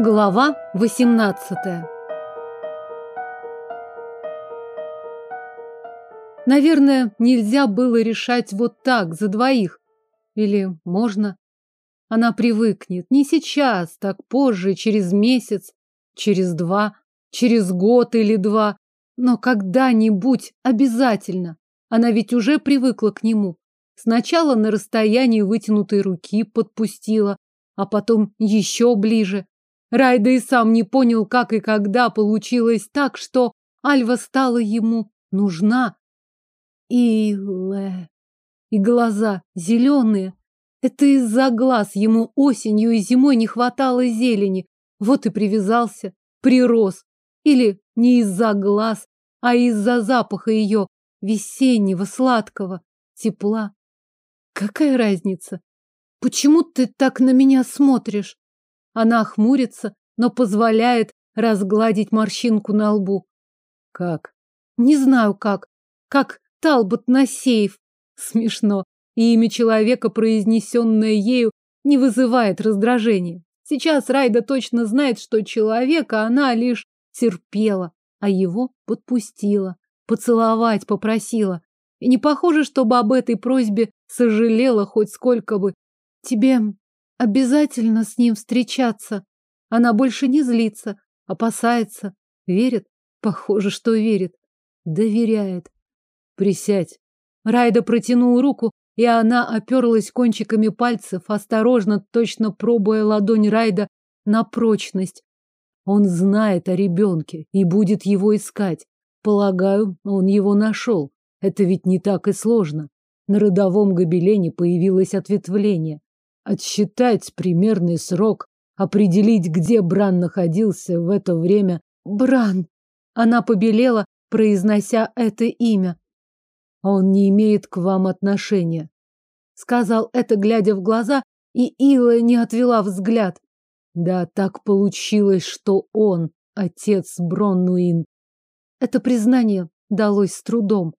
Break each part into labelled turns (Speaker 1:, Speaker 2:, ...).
Speaker 1: Глава 18 Наверное, нельзя было решать вот так, за двоих. Или можно? Она привыкнет. Не сейчас, так позже, через месяц, через два, через год или два. Но когда-нибудь обязательно. Она ведь уже привыкла к нему. Сначала на расстоянии вытянутой руки подпустила, а потом еще ближе. Райда и сам не понял, как и когда получилось так, что Альва стала ему нужна. Илэ. И глаза зеленые. Это из-за глаз ему осенью и зимой не хватало зелени. Вот и привязался, прирос. Или не из-за глаз, а из-за запаха ее весеннего, сладкого, тепла. Какая разница? Почему ты так на меня смотришь? Она хмурится, но позволяет разгладить морщинку на лбу.
Speaker 2: Как?
Speaker 1: Не знаю как. Как Талбот на сейф. Смешно. И имя человека, произнесенное ею, не вызывает раздражения. Сейчас Райда точно знает, что человека она лишь терпела, а его подпустила, поцеловать попросила. И не похоже, чтобы об этой просьбе сожалела хоть сколько бы. Тебе обязательно с ним встречаться. Она больше не злится, опасается, верит. Похоже, что верит. Доверяет. Присядь. Райда протянул руку, и она оперлась кончиками пальцев, осторожно, точно пробуя ладонь Райда на прочность. Он знает о ребенке и будет его искать. Полагаю, он его нашел. Это ведь не так и сложно. На родовом гобелене появилось ответвление. Отсчитать примерный срок, определить, где Бран находился в это время. Бран! Она побелела, произнося это имя. Он не имеет к вам отношения. Сказал это, глядя в глаза, и Ила не отвела взгляд. Да, так получилось, что он отец Броннуин. Это признание далось с трудом.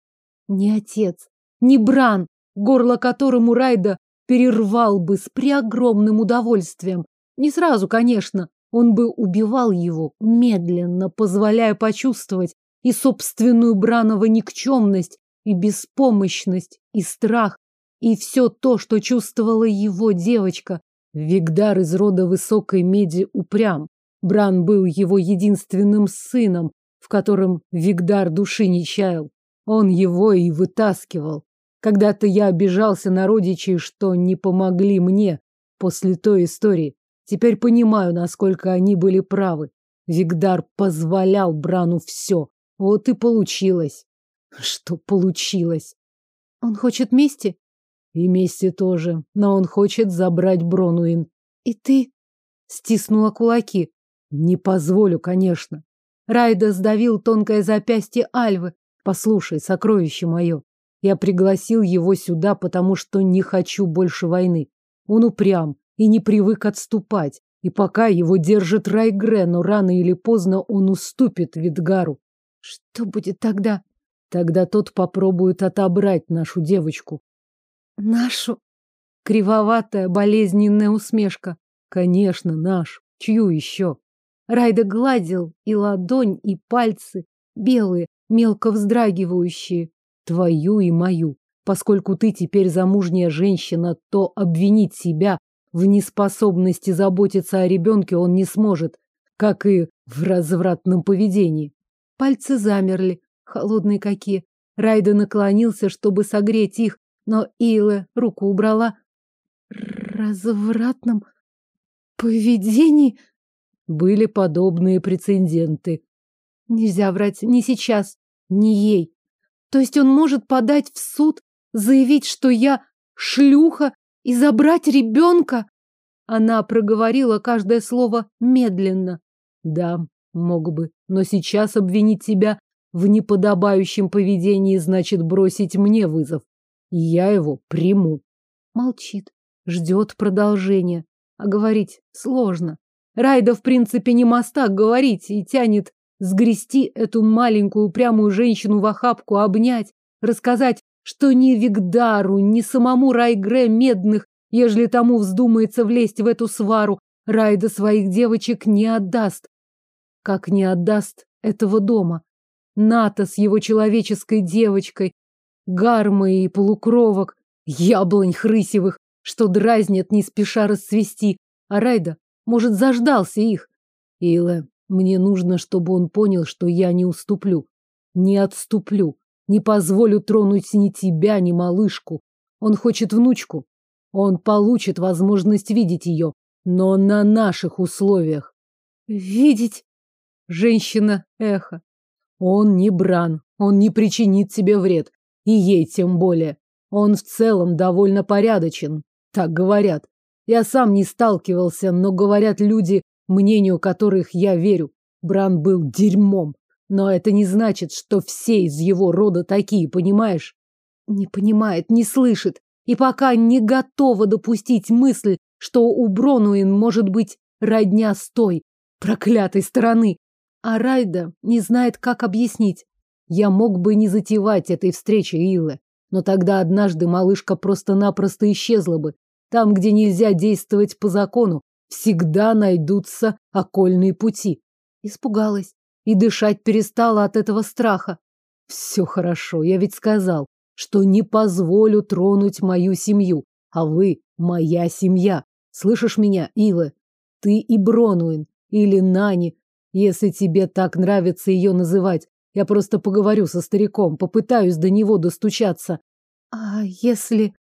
Speaker 1: Не отец, не Бран, горло которому Райда перервал бы с преогромным удовольствием. Не сразу, конечно, он бы убивал его, медленно, позволяя почувствовать и собственную Бранова никчемность, и беспомощность, и страх, и все то, что чувствовала его девочка. Вигдар из рода высокой меди упрям. Бран был его единственным сыном, в котором Вигдар души не чаял. Он его и вытаскивал. Когда-то я обижался на родичей, что не помогли мне после той истории. Теперь понимаю, насколько они были правы. Вигдар позволял Брану все. Вот и получилось. Что получилось? Он хочет мести? И мести тоже. Но он хочет забрать Бронуин. И ты? Стиснула кулаки. Не позволю, конечно. Райда сдавил тонкое запястье Альвы. Послушай, сокровище мое, я пригласил его сюда, потому что не хочу больше войны. Он упрям и не привык отступать. И пока его держит Райгре, но рано или поздно он уступит Видгару. Что будет тогда? Тогда тот попробует отобрать нашу девочку. Нашу? Кривоватая, болезненная усмешка. Конечно, наш. Чью еще? Райда гладил и ладонь, и пальцы, белые, мелко вздрагивающие твою и мою. Поскольку ты теперь замужняя женщина, то обвинить себя в неспособности заботиться о ребенке он не сможет, как и в развратном поведении. Пальцы замерли, холодные какие. Райда наклонился, чтобы согреть их, но Илэ руку убрала. Развратном поведении были подобные прецеденты. Нельзя врать ни сейчас, ни ей. То есть он может подать в суд, заявить, что я шлюха и забрать ребенка? Она проговорила каждое слово медленно. Да, мог бы, но сейчас обвинить тебя в неподобающем поведении значит бросить мне вызов. И я его приму. Молчит, ждет продолжения. А говорить сложно. Райда, в принципе, не мастак говорить и тянет сгрести эту маленькую упрямую женщину в охапку, обнять, рассказать, что ни Вигдару, ни самому Райгре Медных, ежели тому вздумается влезть в эту свару, Райда своих девочек не отдаст. Как не отдаст этого дома. Ната с его человеческой девочкой, гармы и полукровок, яблонь хрысевых, что дразнят не спеша расцвести, а Райда, может, заждался их. Илэ, мне нужно, чтобы он понял, что я не уступлю, не отступлю, не позволю тронуть ни тебя, ни малышку. Он хочет внучку. Он получит возможность видеть ее, но на наших условиях.
Speaker 2: Видеть?
Speaker 1: Женщина эхо. Он не бран, он не причинит тебе вред, и ей тем более. Он в целом довольно порядочен, так говорят. Я сам не сталкивался, но говорят люди, мнению которых я верю. Бран был дерьмом. Но это не значит, что все из его рода такие, понимаешь?
Speaker 2: Не понимает, не слышит. И пока не готова допустить мысль, что у Бронуин может быть родня с той проклятой стороны. А Райда не знает, как объяснить. Я мог бы не затевать этой встречи, Илла, но тогда однажды малышка просто-напросто исчезла бы. Там, где нельзя действовать по закону, всегда найдутся окольные пути. Испугалась и дышать перестала от этого страха. Все хорошо, я ведь сказал, что не позволю тронуть мою семью, а вы моя семья. Слышишь меня, Ива? Ты и Бронуин, или Нани, если тебе так нравится ее называть. Я просто поговорю со стариком, попытаюсь до него достучаться. А если...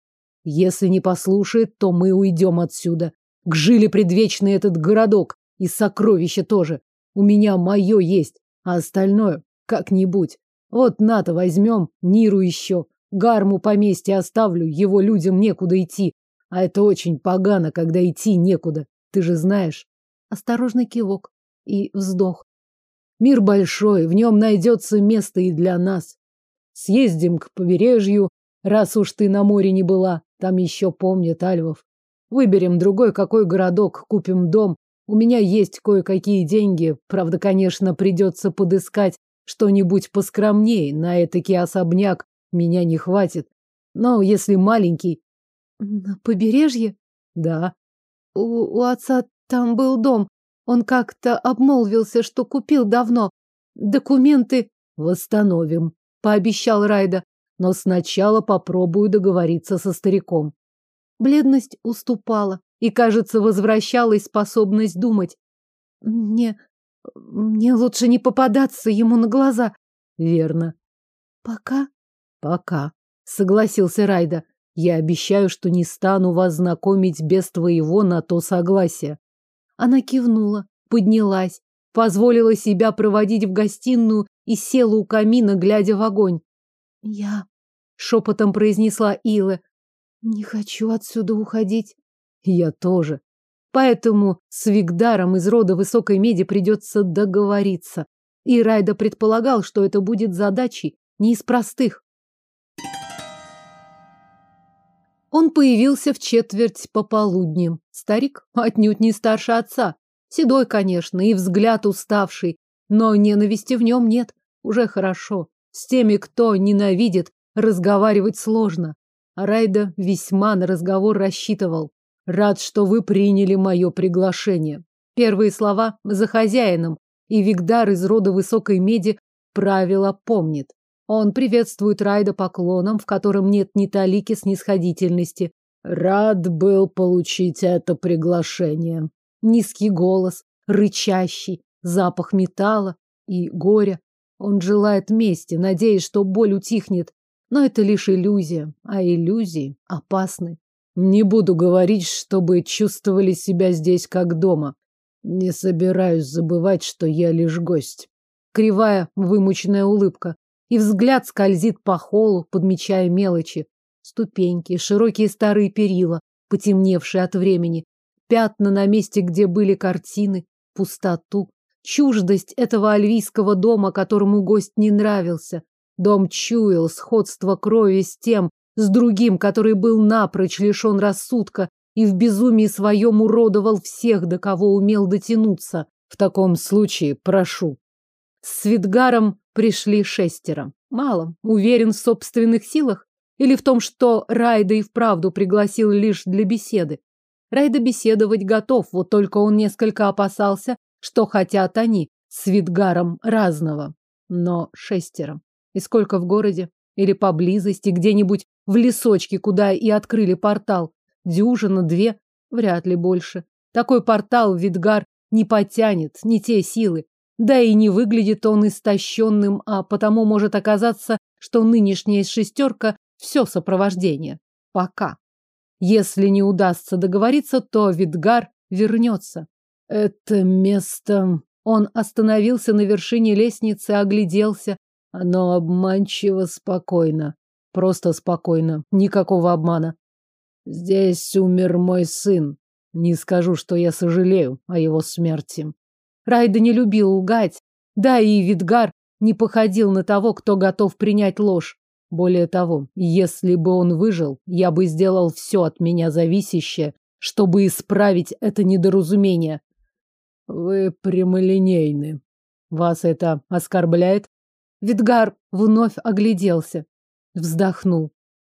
Speaker 1: Если не послушает, то мы уйдем отсюда. К жиле предвечный этот городок. И сокровища тоже. У меня мое есть. А остальное как-нибудь. Вот НАТО возьмем, Ниру еще. Гарму поместье оставлю, его людям некуда идти. А это очень погано, когда идти некуда. Ты же знаешь.
Speaker 2: Осторожный кивок и вздох.
Speaker 1: Мир большой, в нем найдется место и для нас. Съездим к побережью, раз уж ты на море не была. Там еще помнят альвов. Выберем другой какой городок, купим дом. У меня есть кое-какие деньги. Правда, конечно, придется подыскать что-нибудь поскромнее. На этакий особняк меня не хватит. Но если маленький...
Speaker 2: На побережье?
Speaker 1: Да.
Speaker 2: У, у отца там был дом. Он как-то обмолвился, что купил давно. Документы...
Speaker 1: Восстановим, пообещал Райда. Но сначала попробую договориться со стариком.
Speaker 2: Бледность уступала, и, кажется, возвращалась способность думать. Мне... мне лучше не попадаться ему на глаза.
Speaker 1: Верно.
Speaker 2: Пока?
Speaker 1: Пока, согласился Райда. Я обещаю, что не стану вас знакомить без твоего на то согласия.
Speaker 2: Она кивнула, поднялась, позволила себя проводить в гостиную и села у камина, глядя в огонь. Я шепотом произнесла Илэ. Не хочу отсюда уходить.
Speaker 1: Я тоже. Поэтому с Вигдаром из рода высокой меди придется договориться. И Райда предполагал, что это будет задачей не из простых. Он появился в четверть пополудни. Старик отнюдь не старше отца. Седой, конечно, и взгляд уставший, но ненависти в нем нет. Уже хорошо. С теми, кто ненавидит, разговаривать сложно. Райда весьма на разговор рассчитывал. Рад, что вы приняли мое приглашение. Первые слова за хозяином, и Вигдар из рода высокой меди правила помнит. Он приветствует Райда поклоном, в котором нет ни талики снисходительности. Рад был получить это приглашение. Низкий голос, рычащий, запах металла и горя. Он желает мести, надеясь, что боль утихнет. Но это лишь иллюзия, а иллюзии опасны. Не буду говорить, чтобы чувствовали себя здесь как дома. Не собираюсь забывать, что я лишь гость. Кривая, вымученная улыбка и взгляд скользит по холу, подмечая мелочи. Ступеньки, широкие старые перила, потемневшие от времени, пятна на месте, где были картины, пустоту, чуждость этого альвийского дома, которому гость не нравился. Дом чуял сходство крови с тем, с другим, который был напрочь лишен рассудка и в безумии своем уродовал всех, до кого умел дотянуться. В таком случае прошу. С Свидгаром пришли шестеро. Мало. Уверен в собственных силах? Или в том, что Райда и вправду пригласил лишь для беседы?
Speaker 2: Райда беседовать готов, вот только он несколько опасался, что хотят они с Видгаром разного, но шестером. И сколько в городе? Или поблизости, где-нибудь в лесочке, куда и открыли портал? Дюжина, две? Вряд ли больше. Такой портал Видгар не потянет, не те силы. Да и не выглядит он истощенным, а потому может оказаться, что нынешняя шестерка – все сопровождение. Пока. Если не удастся договориться, то Видгар вернется. Это место... Он остановился на вершине лестницы, огляделся. Оно обманчиво спокойно. Просто спокойно. Никакого обмана. Здесь умер мой сын. Не скажу, что я сожалею о его смерти. Райда не любил лгать. Да и Видгар не походил на того, кто готов принять ложь. Более того, если бы он выжил, я бы сделал все от меня зависящее, чтобы исправить это недоразумение. Вы прямолинейны. Вас это оскорбляет? Видгар вновь огляделся, вздохнул.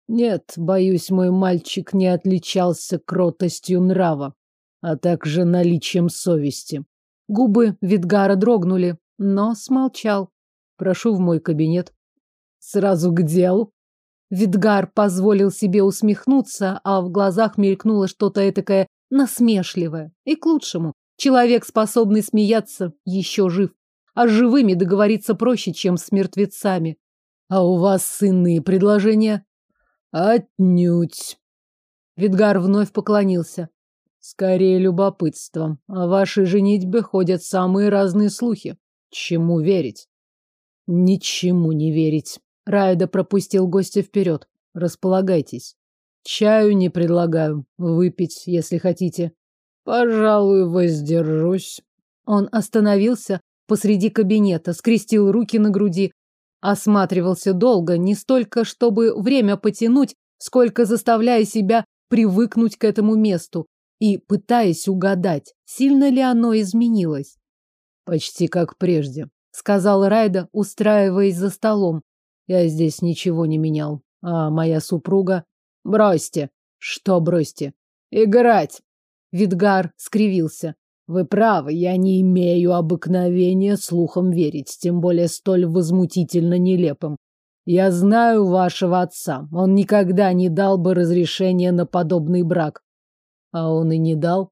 Speaker 2: Нет, боюсь, мой мальчик не отличался кротостью нрава, а также наличием совести. Губы Видгара дрогнули, но смолчал. Прошу в мой кабинет. Сразу к делу. Видгар позволил себе усмехнуться, а в глазах мелькнуло что-то этакое насмешливое. И к лучшему. Человек, способный смеяться, еще жив. А с живыми договориться проще, чем с мертвецами. А у вас иные предложения? Отнюдь. Видгар вновь поклонился. Скорее любопытством. О вашей женитьбе ходят самые разные слухи. Чему верить? Ничему не верить. Райда пропустил гостя вперед. Располагайтесь. Чаю не предлагаю. Выпить, если хотите. Пожалуй, воздержусь. Он остановился посреди кабинета, скрестил руки на груди, осматривался долго, не столько, чтобы время потянуть, сколько заставляя себя привыкнуть к этому месту и пытаясь угадать, сильно ли оно изменилось. Почти как прежде, сказал Райда, устраиваясь за столом. Я здесь ничего не менял. А моя супруга... Бросьте. Что бросьте? Играть. Видгар скривился. Вы правы, я не имею обыкновения слухам верить, тем более столь возмутительно нелепым. Я знаю вашего отца. Он никогда не дал бы разрешения на подобный брак. А он и не дал.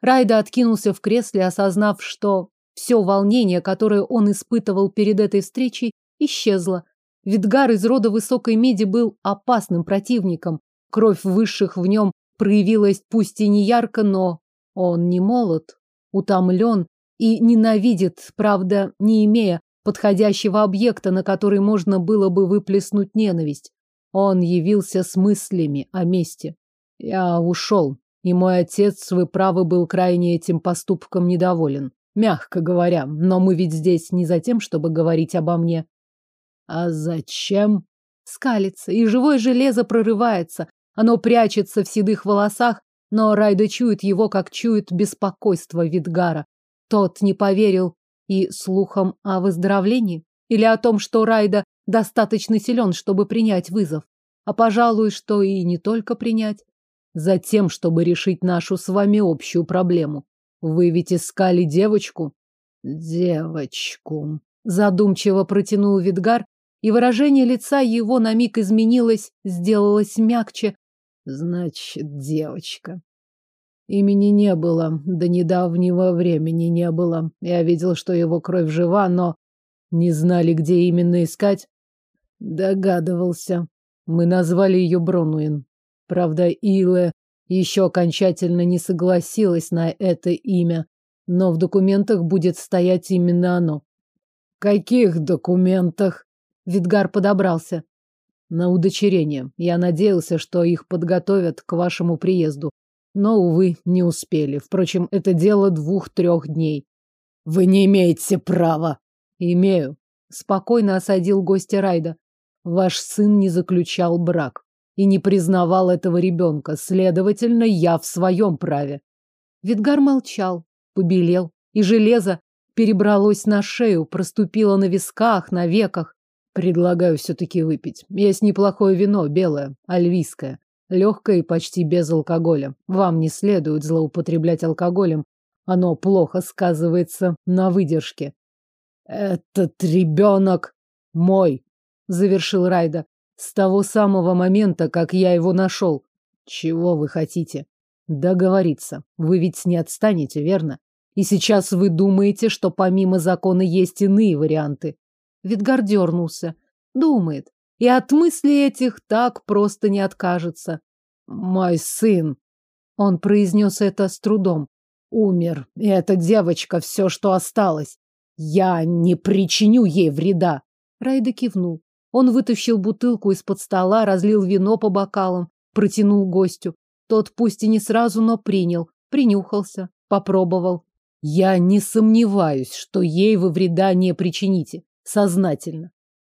Speaker 2: Райда откинулся в кресле, осознав, что все волнение, которое он испытывал перед этой встречей, исчезло. Видгар из рода высокой меди был опасным противником. Кровь высших в нем проявилась пусть и не ярко, но он не молод, утомлен и ненавидит, правда, не имея подходящего объекта, на который можно было бы выплеснуть ненависть. Он явился с мыслями о мести. Я ушел, и мой отец, вы правы, был крайне этим поступком недоволен. Мягко говоря, но мы ведь здесь не за тем, чтобы говорить обо мне. А зачем? Скалится, и живое железо прорывается. Оно прячется в седых волосах, но Райда чует его, как чует беспокойство Видгара. Тот не поверил и слухам о выздоровлении? Или о том, что Райда достаточно силен, чтобы принять вызов? А, пожалуй, что и не только принять. Затем, чтобы решить нашу с вами общую проблему. Вы ведь искали девочку? Девочку. Задумчиво протянул Видгар, и выражение лица его на миг изменилось, сделалось мягче. Значит, девочка. Имени не было, до недавнего времени не было. Я видел, что его кровь жива, но не знали, где именно искать. Догадывался. Мы назвали ее Бронуин. Правда, Илэ еще окончательно не согласилась на это имя, но в документах будет стоять именно оно. Каких документах? Видгар подобрался. На удочерение. Я надеялся, что их подготовят к вашему приезду. Но, увы, не успели. Впрочем, это дело двух-трех дней. Вы не имеете права. Имею. Спокойно осадил гостя Райда. Ваш сын не заключал брак и не признавал этого ребенка. Следовательно, я в своем праве. Видгар молчал, побелел, и железо перебралось на шею, проступило на висках, на веках. Предлагаю все-таки выпить. Есть неплохое вино, белое, альвийское. Легкое и почти без алкоголя. Вам не следует злоупотреблять алкоголем. Оно плохо сказывается на выдержке. Этот ребенок мой, завершил Райда. С того самого момента, как я его нашел. Чего вы хотите? Договориться. Вы ведь не отстанете, верно? И сейчас вы думаете, что помимо закона есть иные варианты. Видгар дернулся. Думает. И от мыслей этих так просто не откажется. Мой сын. Он произнес это с трудом. Умер. И эта девочка все, что осталось. Я не причиню ей вреда. Райда кивнул. Он вытащил бутылку из-под стола, разлил вино по бокалам, протянул гостю. Тот пусть и не сразу, но принял, принюхался, попробовал. Я не сомневаюсь, что ей вы вреда не причините. Сознательно.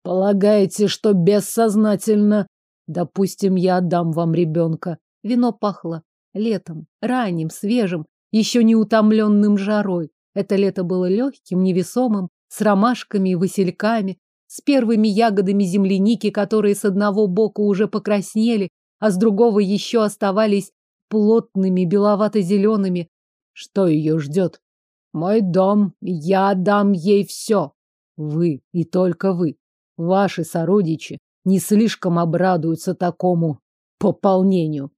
Speaker 2: Полагаете, что бессознательно? Допустим, я отдам вам ребенка. Вино пахло летом, ранним, свежим, еще не утомленным жарой. Это лето было легким, невесомым, с ромашками и васильками, с первыми ягодами земляники, которые с одного бока уже покраснели, а с другого еще оставались плотными, беловато-зелеными. Что ее ждет? Мой дом, я дам ей все. Вы и только вы, ваши сородичи, не слишком обрадуются такому пополнению.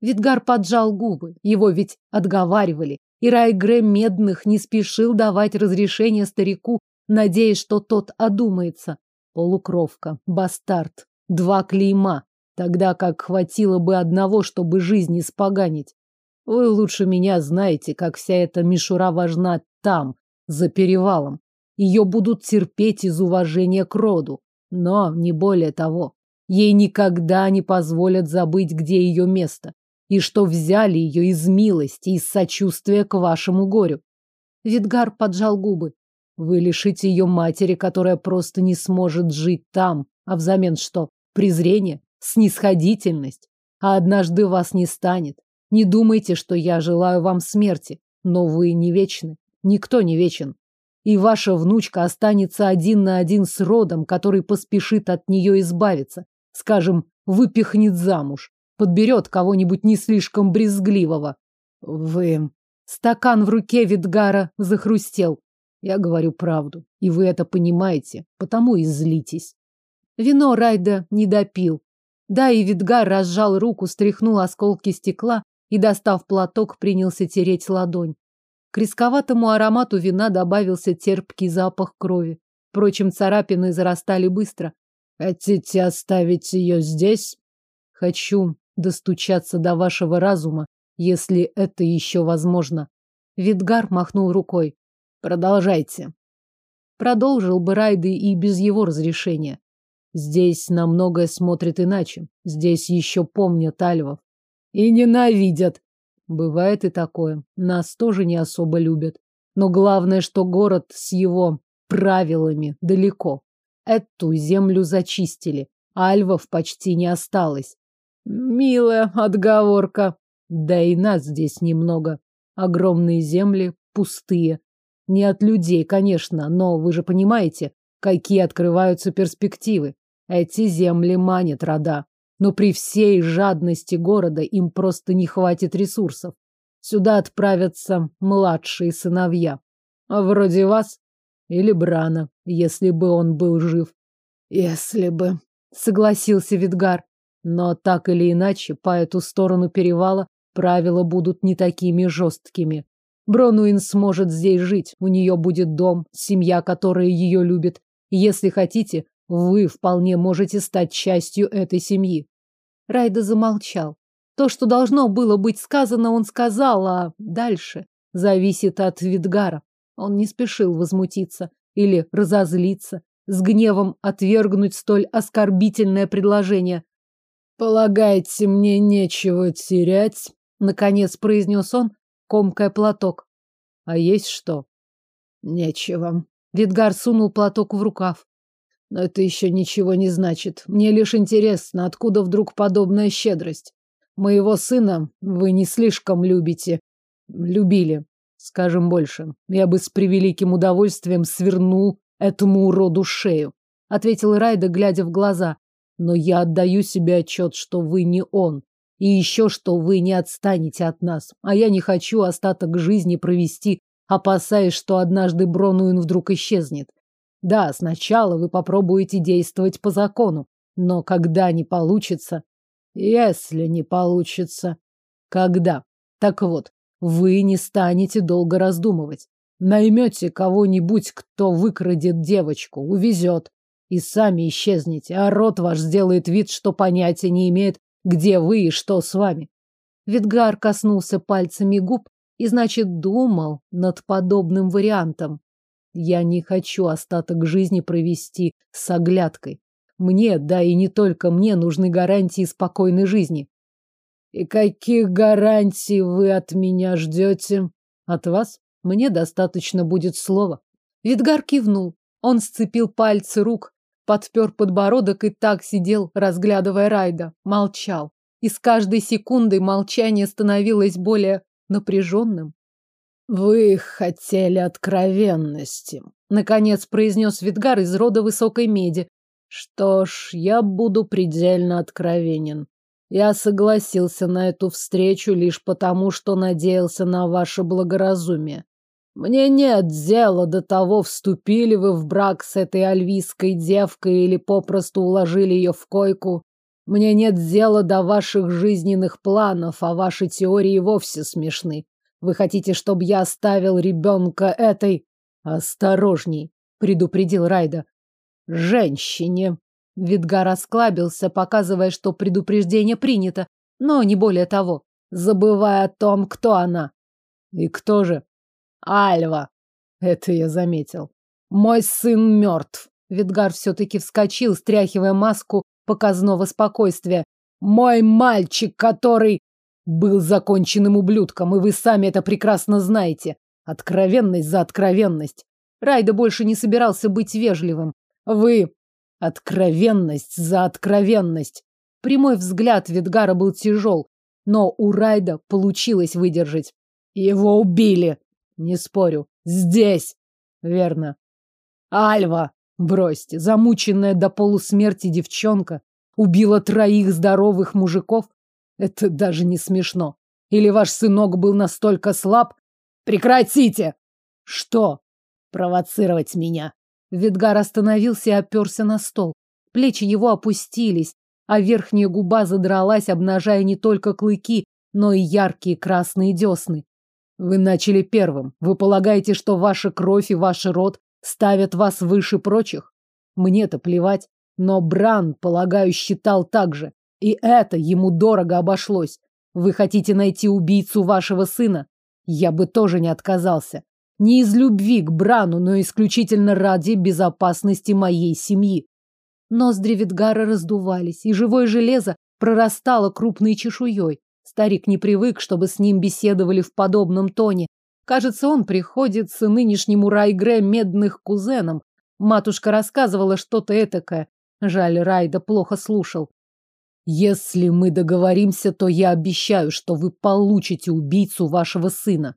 Speaker 2: Видгар поджал губы, его ведь отговаривали, и Райгре Медных не спешил давать разрешение старику надеясь, что тот одумается. Полукровка, бастард, два клейма, тогда как хватило бы одного, чтобы жизнь испоганить. Вы лучше меня знаете, как вся эта мишура важна там, за перевалом. Ее будут терпеть из уважения к роду, но не более того. Ей никогда не позволят забыть, где ее место, и что взяли ее из милости, из сочувствия к вашему горю. Видгар поджал губы. Вы лишите ее матери, которая просто не сможет жить там. А взамен что? Презрение? Снисходительность? А однажды вас не станет. Не думайте, что я желаю вам смерти. Но вы не вечны. Никто не вечен. И ваша внучка останется один на один с родом, который поспешит от нее избавиться. Скажем, выпихнет замуж. Подберет кого-нибудь не слишком брезгливого. Вы... Стакан в руке Видгара захрустел. Я говорю правду, и вы это понимаете, потому и злитесь. Вино Райда не допил. Да, и Видгар разжал руку, стряхнул осколки стекла и, достав платок, принялся тереть ладонь. К рисковатому аромату вина добавился терпкий запах крови. Впрочем, царапины зарастали быстро. Хотите оставить ее здесь? Хочу достучаться до вашего разума, если это еще возможно. Видгар махнул рукой. Продолжайте. Продолжил бы Райды и без его разрешения. Здесь на многое смотрят иначе. Здесь еще помнят альвов. И ненавидят. Бывает и такое. Нас тоже не особо любят. Но главное, что город с его правилами далеко. Эту землю зачистили. Альвов почти не осталось. Милая отговорка. Да и нас здесь немного. Огромные земли, пустые. Не от людей, конечно, но вы же понимаете, какие открываются перспективы. Эти земли манят рода. Но при всей жадности города им просто не хватит ресурсов. Сюда отправятся младшие сыновья. Вроде вас или Брана, если бы он был жив. Если бы, согласился Видгар. Но так или иначе, по эту сторону перевала правила будут не такими жесткими. Бронуин сможет здесь жить, у нее будет дом, семья, которая ее любит. Если хотите, вы вполне можете стать частью этой семьи. Райда замолчал. То, что должно было быть сказано, он сказал, а дальше зависит от Видгара. Он не спешил возмутиться или разозлиться, с гневом отвергнуть столь оскорбительное предложение. «Полагаете, мне нечего терять?» — наконец произнес он, комкая платок. А есть что? Нечего. Видгар сунул платок в рукав. Но это еще ничего не значит. Мне лишь интересно, откуда вдруг подобная щедрость. Моего сына вы не слишком любите. Любили. Скажем больше. Я бы с превеликим удовольствием свернул этому уроду шею. Ответил Райда, глядя в глаза. Но я отдаю себе отчет, что вы не он. И еще, что вы не отстанете от нас. А я не хочу остаток жизни провести, опасаясь, что однажды Бронуин вдруг исчезнет. Да, сначала вы попробуете действовать по закону, но когда не получится... Если не получится... Когда? Так вот, вы не станете долго раздумывать. Наймете кого-нибудь, кто выкрадет девочку, увезет, и сами исчезнете, а род ваш сделает вид, что понятия не имеет, где вы и что с вами. Видгар коснулся пальцами губ и, значит, думал над подобным вариантом. Я не хочу остаток жизни провести с оглядкой. Мне, да и не только мне, нужны гарантии спокойной жизни. И каких гарантий вы от меня ждете? От вас? Мне достаточно будет слова. Видгар кивнул. Он сцепил пальцы рук, подпер подбородок и так сидел, разглядывая Райда. Молчал. И с каждой секундой молчание становилось более напряженным. «Вы хотели откровенности», — наконец произнес Видгар из рода высокой меди. «Что ж, я буду предельно откровенен. Я согласился на эту встречу лишь потому, что надеялся на ваше благоразумие. Мне нет дела до того, вступили вы в брак с этой альвийской девкой или попросту уложили ее в койку. Мне нет дела до ваших жизненных планов, а ваши теории вовсе смешны. Вы хотите, чтобы я оставил ребенка этой... Осторожней, предупредил Райда. Женщине. Видгар расклабился, показывая, что предупреждение принято, но не более того, забывая о том, кто она. И кто же? Альва. Это я заметил. Мой сын мертв. Видгар все-таки вскочил, стряхивая маску показного спокойствия. Мой мальчик, который был законченным ублюдком, и вы сами это прекрасно знаете. Откровенность за откровенность. Райда больше не собирался быть вежливым. Вы... Откровенность за откровенность. Прямой взгляд Видгара был тяжел, но у Райда получилось выдержать. Его убили. Не спорю. Здесь. Верно. Альва. Бросьте. Замученная до полусмерти девчонка убила троих здоровых мужиков. Это даже не смешно. Или ваш сынок был настолько слаб? Прекратите! Что? Провоцировать меня. Видгар остановился и оперся на стол. Плечи его опустились, а верхняя губа задралась, обнажая не только клыки, но и яркие красные десны. Вы начали первым. Вы полагаете, что ваша кровь и ваш род ставят вас выше прочих? Мне-то плевать. Но Бран, полагаю, считал так же. И это ему дорого обошлось. Вы хотите найти убийцу вашего сына? Я бы тоже не отказался. Не из любви к Брану, но исключительно ради безопасности моей семьи. Ноздри Витгара раздувались, и живое железо прорастало крупной чешуей. Старик не привык, чтобы с ним беседовали в подобном тоне. Кажется, он приходится нынешнему Райгре медных кузенам. Матушка рассказывала что-то этакое. Жаль, Райда плохо слушал. Если мы договоримся, то я обещаю, что вы получите убийцу вашего сына.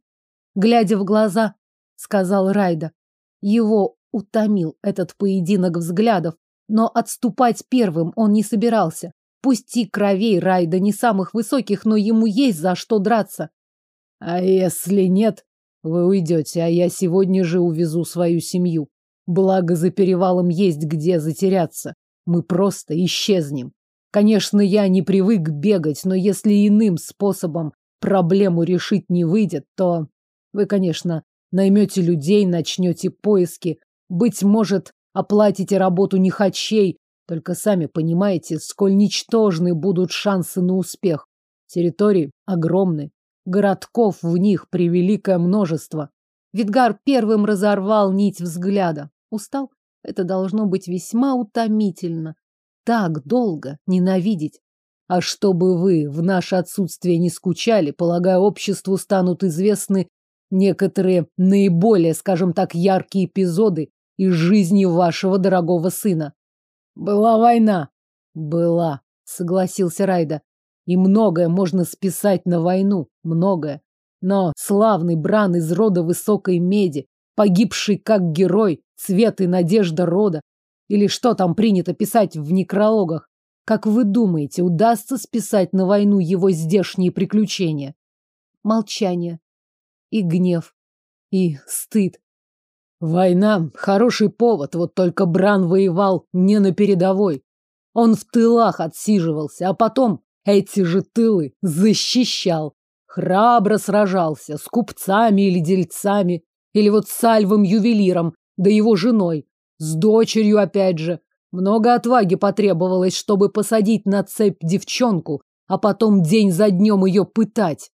Speaker 2: Глядя в глаза, сказал Райда. Его утомил этот поединок взглядов, но отступать первым он не собирался. Пусти кровей Райда не самых высоких, но ему есть за что драться. А если нет, вы уйдете, а я сегодня же увезу свою семью. Благо за перевалом есть где затеряться. Мы просто исчезнем. Конечно, я не привык бегать, но если иным способом проблему решить не выйдет, то вы, конечно, наймете людей, начнете поиски. Быть может, оплатите работу нехачей, только сами понимаете, сколь ничтожны будут шансы на успех. Территории огромны, городков в них превеликое множество. Видгар первым разорвал нить взгляда. Устал? Это должно быть весьма утомительно. Так долго ненавидеть. А чтобы вы в наше отсутствие не скучали, полагаю, обществу станут известны некоторые наиболее, скажем так, яркие эпизоды из жизни вашего дорогого сына. Была война. Была, согласился Райда. И многое можно списать на войну, многое. Но славный Бран из рода высокой меди, погибший как герой, цвет и надежда рода, или что там принято писать в некрологах, Как вы думаете, удастся списать на войну его здешние приключения? Молчание. И гнев. И стыд. Война — хороший повод, вот только Бран воевал не на передовой. Он в тылах отсиживался, а потом эти же тылы защищал. Храбро сражался с купцами или дельцами, или вот с Альвом-ювелиром, да его женой, с дочерью опять же. Много отваги потребовалось, чтобы посадить на цепь девчонку, а потом день за днем ее пытать.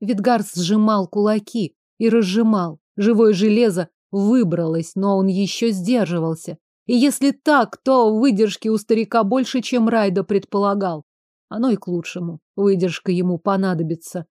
Speaker 2: Видгар сжимал кулаки и разжимал. Живое железо выбралось, но он еще сдерживался. И если так, то выдержки у старика больше, чем Райда предполагал. Оно и к лучшему. Выдержка ему понадобится.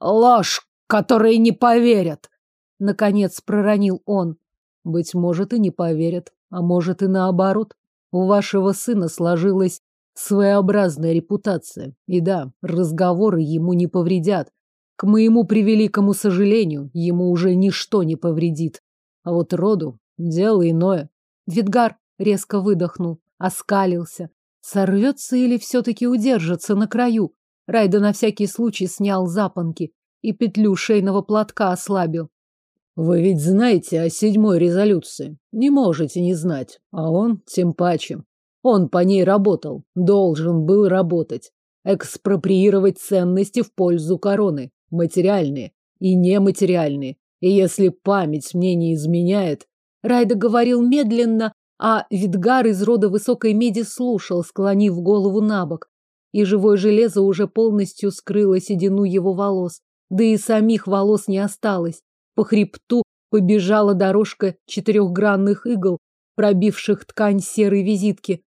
Speaker 2: Ложь, которой не поверят, наконец проронил он. Быть может, и не поверят, а может и наоборот. У вашего сына сложилась своеобразная репутация. И да, разговоры ему не повредят. К моему превеликому сожалению, ему уже ничто не повредит. А вот роду дело иное. Видгар резко выдохнул, оскалился. Сорвется или все-таки удержится на краю? Райда на всякий случай снял запонки и петлю шейного платка ослабил. Вы ведь знаете о седьмой резолюции. Не можете не знать. А он тем паче. Он по ней работал. Должен был работать. Экспроприировать ценности в пользу короны. Материальные и нематериальные. И если память мне не изменяет... Райда говорил медленно, а Видгар из рода высокой меди слушал, склонив голову на бок. И живое железо уже полностью скрыло седину его волос. Да и самих волос не осталось. По хребту побежала дорожка четырехгранных игл, пробивших ткань серой визитки.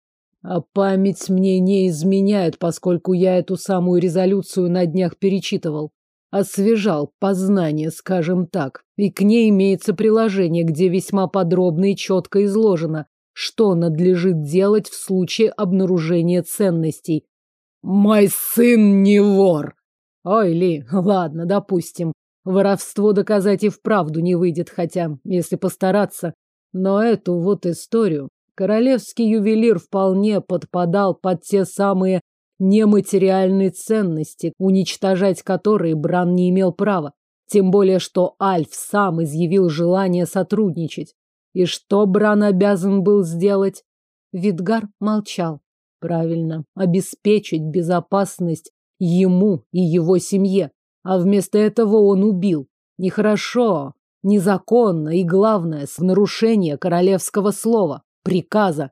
Speaker 2: А память мне не изменяет, поскольку я эту самую резолюцию на днях перечитывал. Освежал познание, скажем так. И к ней имеется приложение, где весьма подробно и четко изложено, что надлежит делать в случае обнаружения ценностей. «Мой сын не вор!» «Ой, Ли, ладно, допустим. Воровство доказать и вправду не выйдет, хотя, если постараться. Но эту вот историю королевский ювелир вполне подпадал под те самые нематериальные ценности, уничтожать которые Бран не имел права. Тем более, что Альф сам изъявил желание сотрудничать. И что Бран обязан был сделать? Видгар молчал. Правильно, обеспечить безопасность ему и его семье. А вместо этого он убил. Нехорошо, незаконно и, главное, с нарушения королевского слова, приказа.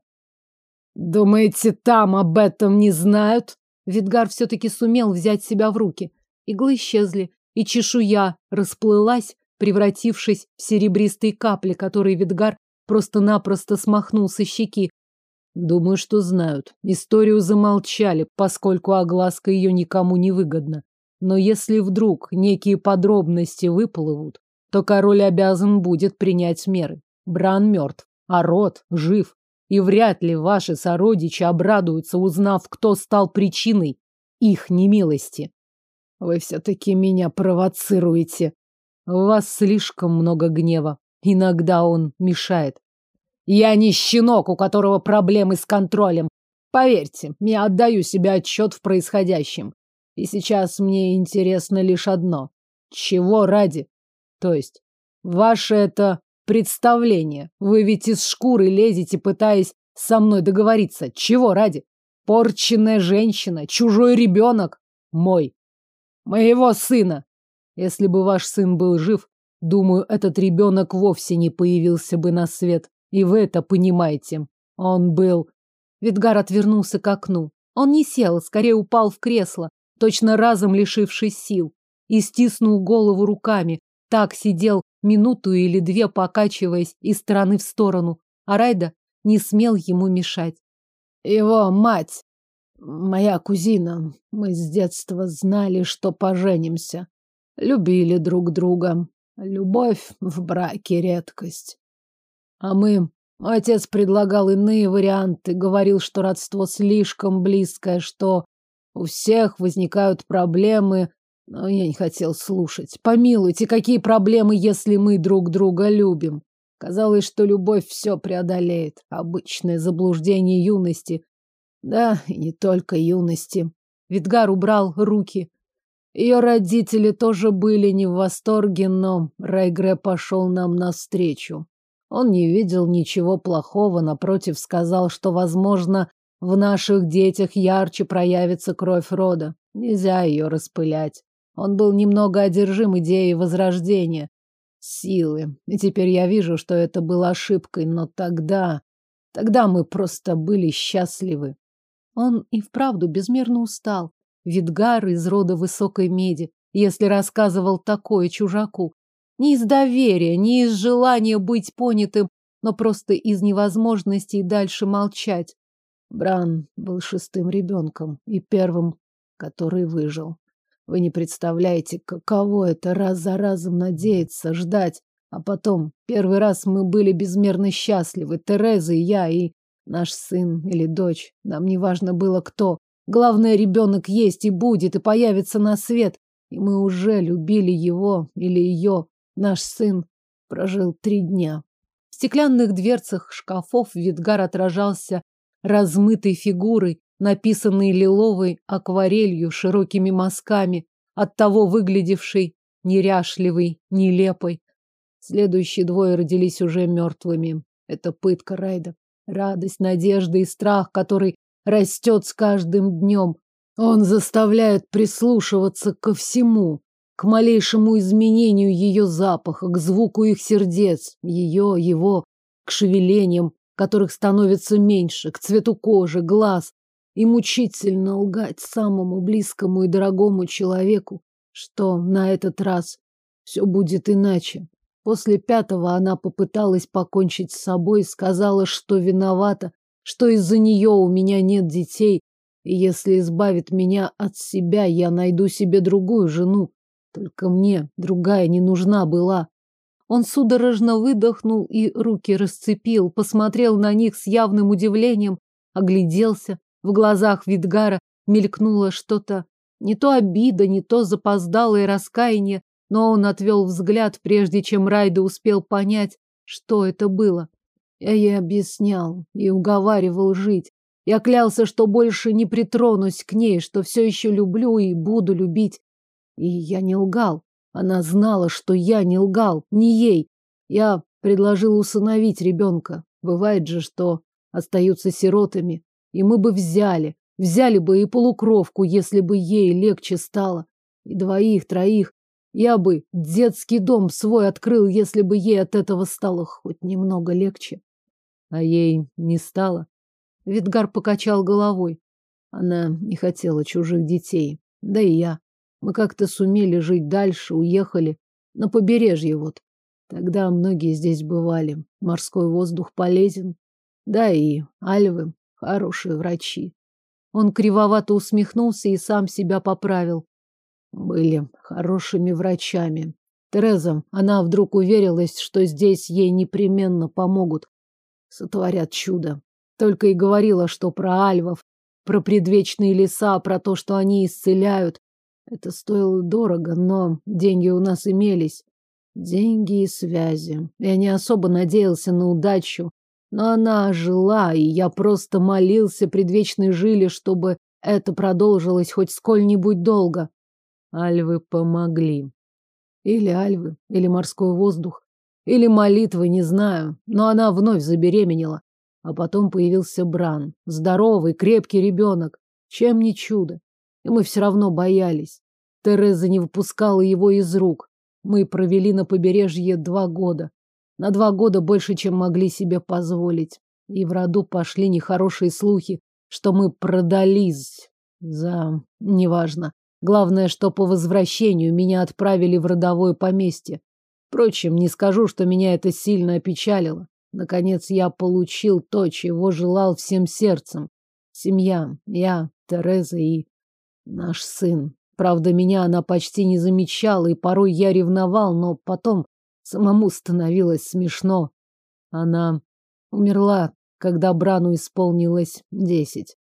Speaker 2: Думаете, там об этом не знают? Видгар все-таки сумел взять себя в руки. Иглы исчезли, и чешуя расплылась, превратившись в серебристые капли, которые Видгар просто-напросто смахнул со щеки. Думаю, что знают. Историю замолчали, поскольку огласка ее никому не выгодна. Но если вдруг некие подробности выплывут, то король обязан будет принять меры. Бран мертв, а род жив. И вряд ли ваши сородичи обрадуются, узнав, кто стал причиной их немилости. Вы все-таки меня провоцируете. У вас слишком много гнева. Иногда он мешает. Я не щенок, у которого проблемы с контролем. Поверьте, я отдаю себе отчет в происходящем. И сейчас мне интересно лишь одно. Чего ради? То есть, ваше это представление. Вы ведь из шкуры лезете, пытаясь со мной договориться. Чего ради? Порченная женщина, чужой ребенок. Мой. Моего сына. Если бы ваш сын был жив, думаю, этот ребенок вовсе не появился бы на свет. И вы это понимаете. Он был... Видгар отвернулся к окну. Он не сел, скорее упал в кресло, точно разом лишившись сил, и стиснул голову руками. Так сидел минуту или две, покачиваясь из стороны в сторону, а Райда не смел ему мешать. Его мать, моя кузина, мы с детства знали, что поженимся. Любили друг друга. Любовь в браке редкость. А мы... Отец предлагал иные варианты, говорил, что родство слишком близкое, что у всех возникают проблемы, но я не хотел слушать. Помилуйте, какие проблемы, если мы друг друга любим? Казалось, что любовь все преодолеет. Обычное заблуждение юности. Да, и не только юности. Видгар убрал руки. Ее родители тоже были не в восторге, но Райгре пошел нам навстречу. Он не видел ничего плохого, напротив, сказал, что, возможно, в наших детях ярче проявится кровь рода. Нельзя ее распылять. Он был немного одержим идеей возрождения, силы. И теперь я вижу, что это было ошибкой, но тогда... Тогда мы просто были счастливы. Он и вправду безмерно устал. Видгар из рода высокой меди, если рассказывал такое чужаку. Не из доверия, не из желания быть понятым, но просто из невозможности дальше молчать. Бран был шестым ребенком и первым, который выжил. Вы не представляете, каково это раз за разом надеяться, ждать. А потом, первый раз мы были безмерно счастливы, Тереза и я, и наш сын или дочь. Нам не важно было кто. Главное, ребенок есть и будет, и появится на свет. И мы уже любили его или ее. Наш сын прожил три дня. В стеклянных дверцах шкафов Видгар отражался размытой фигурой, написанный лиловой акварелью широкими мазками, оттого выглядевшей неряшливой, нелепой. Следующие двое родились уже мертвыми. Это пытка Райда. Радость, надежда и страх, который растет с каждым днем. Он заставляет прислушиваться ко всему, к малейшему изменению ее запаха, к звуку их сердец, ее, его, к шевелениям, которых становится меньше, к цвету кожи, глаз, и мучительно лгать самому близкому и дорогому человеку, что на этот раз все будет иначе. После пятого она попыталась покончить с собой, сказала, что виновата, что из-за нее у меня нет детей, и если избавит меня от себя, я найду себе другую жену. Только мне другая не нужна была. Он судорожно выдохнул и руки расцепил, посмотрел на них с явным удивлением, огляделся. В глазах Видгара мелькнуло что-то, не то обида, не то запоздалое раскаяние, но он отвел взгляд, прежде чем Райда успел понять, что это было. Я ей объяснял и уговаривал жить. Я клялся, что больше не притронусь к ней, что все еще люблю и буду любить. И я не лгал. Она знала, что я не лгал, не ей. Я предложил усыновить ребенка. Бывает же, что остаются сиротами. И мы бы взяли, взяли бы и полукровку, если бы ей легче стало. И двоих, троих. Я бы детский дом свой открыл, если бы ей от этого стало хоть немного легче. А ей не стало. Видгар покачал головой. Она не хотела чужих детей. Да и я. Мы как-то сумели жить дальше, уехали. На побережье вот. Тогда многие здесь бывали. Морской воздух полезен. Да и альвы Хорошие врачи. Он кривовато усмехнулся и сам себя поправил. Были хорошими врачами. Тереза, она вдруг уверилась, что здесь ей непременно помогут. Сотворят чудо. Только и говорила, что про альвов, про предвечные леса, про то, что они исцеляют. Это стоило дорого, но деньги у нас имелись. Деньги и связи. Я не особо надеялся на удачу, но она жила, и я просто молился предвечной жиле, чтобы это продолжилось хоть сколь-нибудь долго. Альвы помогли. Или альвы, или морской воздух, или молитвы, не знаю. Но она вновь забеременела. А потом появился Бран. Здоровый, крепкий ребенок. Чем не чудо. И мы все равно боялись. Тереза не выпускала его из рук. Мы провели на побережье два года. На два года больше, чем могли себе позволить. И в роду пошли нехорошие слухи, что мы продались за... неважно. Главное, что по возвращению меня отправили в родовое поместье. Впрочем, не скажу, что меня это сильно опечалило. Наконец я получил то, чего желал всем сердцем. Семья, я, Тереза и наш сын. Правда, меня она почти не замечала, и порой я ревновал, но потом Самому становилось смешно. Она умерла, когда Брану исполнилось десять.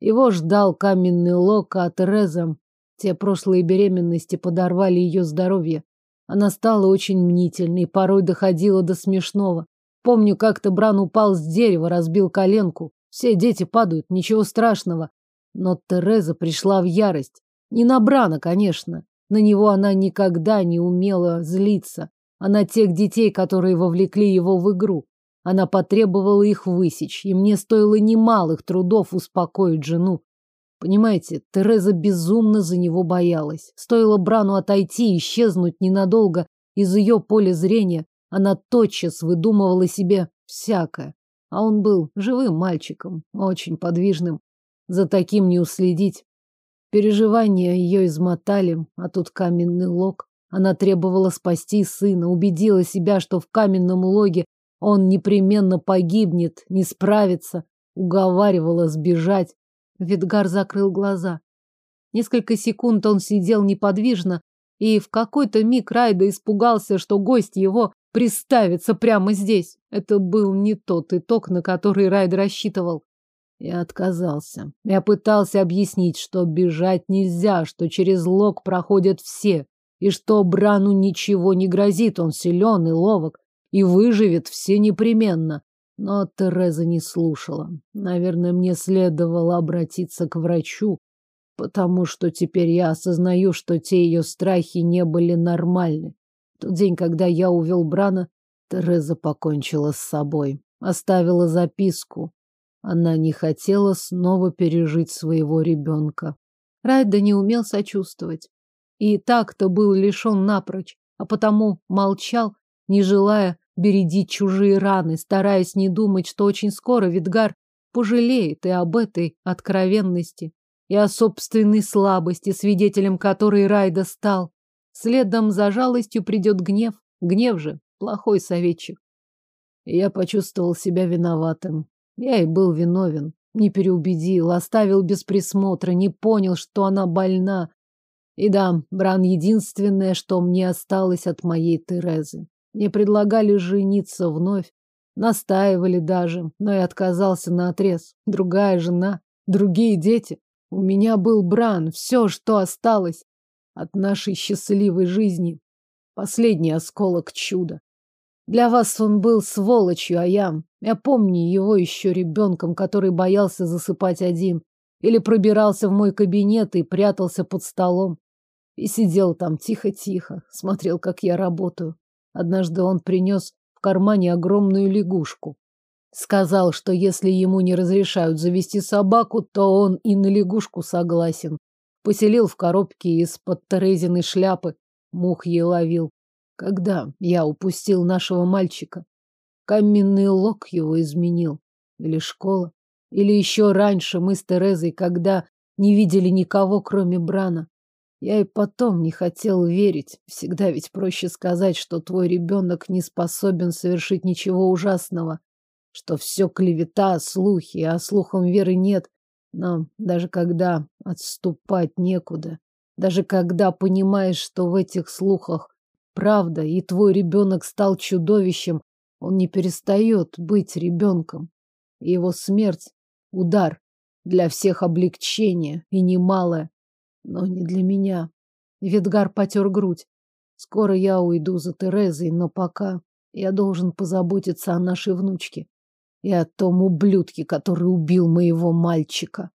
Speaker 2: Его ждал каменный лок, а Тереза... Те прошлые беременности подорвали ее здоровье. Она стала очень мнительной, порой доходила до смешного. Помню, как-то Бран упал с дерева, разбил коленку. Все дети падают, ничего страшного. Но Тереза пришла в ярость. Не на Брана, конечно. На него она никогда не умела злиться. А на тех детей, которые вовлекли его в игру. Она потребовала их высечь, и мне стоило немалых трудов успокоить жену. Понимаете, Тереза безумно за него боялась. Стоило Брану отойти и исчезнуть ненадолго из ее поля зрения, она тотчас выдумывала себе всякое. А он был живым мальчиком, очень подвижным. За таким не уследить. Переживания ее измотали, а тут каменный лог. Она требовала спасти сына, убедила себя, что в каменном логе он непременно погибнет, не справится, уговаривала сбежать. Видгар закрыл глаза. Несколько секунд он сидел неподвижно, и в какой-то миг Райда испугался, что гость его приставится прямо здесь. Это был не тот итог, на который Райд рассчитывал. Я отказался. Я пытался объяснить, что бежать нельзя, что через лог проходят все, и что Брану ничего не грозит, он силен и ловок и выживет все непременно. Но Тереза не слушала. Наверное, мне следовало обратиться к врачу, потому что теперь я осознаю, что те ее страхи не были нормальны. В тот день, когда я увел Брана, Тереза покончила с собой, оставила записку. Она не хотела снова пережить своего ребенка.
Speaker 1: Райда не умел сочувствовать. И так-то был лишен напрочь, а потому молчал, не желая бередить чужие раны, стараясь не думать, что очень скоро Видгар пожалеет и об этой откровенности, и о собственной слабости, свидетелем которой Райда стал. Следом за жалостью придет гнев. Гнев же плохой советчик.
Speaker 2: я почувствовал себя виноватым. Я и был виновен. Не переубедил, оставил без присмотра, не понял, что она больна. И да, Бран единственное, что мне осталось от моей Терезы. Мне предлагали жениться вновь, настаивали даже, но я отказался на отрез. Другая жена, другие дети. У меня был Бран, все, что осталось от нашей счастливой жизни. Последний осколок чуда. Для вас он был сволочью, а я... Я помню его еще ребенком, который боялся засыпать один. Или пробирался в мой кабинет и прятался под столом. И сидел там тихо-тихо, смотрел, как я работаю. Однажды он принес в кармане огромную лягушку. Сказал, что если ему не разрешают завести собаку, то он и на лягушку согласен. Поселил в коробке из-под Терезиной шляпы. Мух ей ловил. Когда я упустил нашего мальчика? Каменный лог его изменил. Или школа. Или еще раньше мы с Терезой, когда не видели никого, кроме Брана. Я и потом не хотел верить. Всегда ведь проще сказать, что твой ребенок не способен совершить ничего ужасного, что все клевета, слухи, а слухам веры нет. Но даже когда отступать некуда, даже когда понимаешь, что в этих слухах правда, и твой ребенок стал чудовищем, он не перестает быть ребенком. его смерть — удар, для всех облегчение и немалое. Но не для меня. Видгар потер грудь. Скоро я уйду за Терезой, но пока я должен позаботиться о нашей внучке и о том ублюдке, который убил моего мальчика.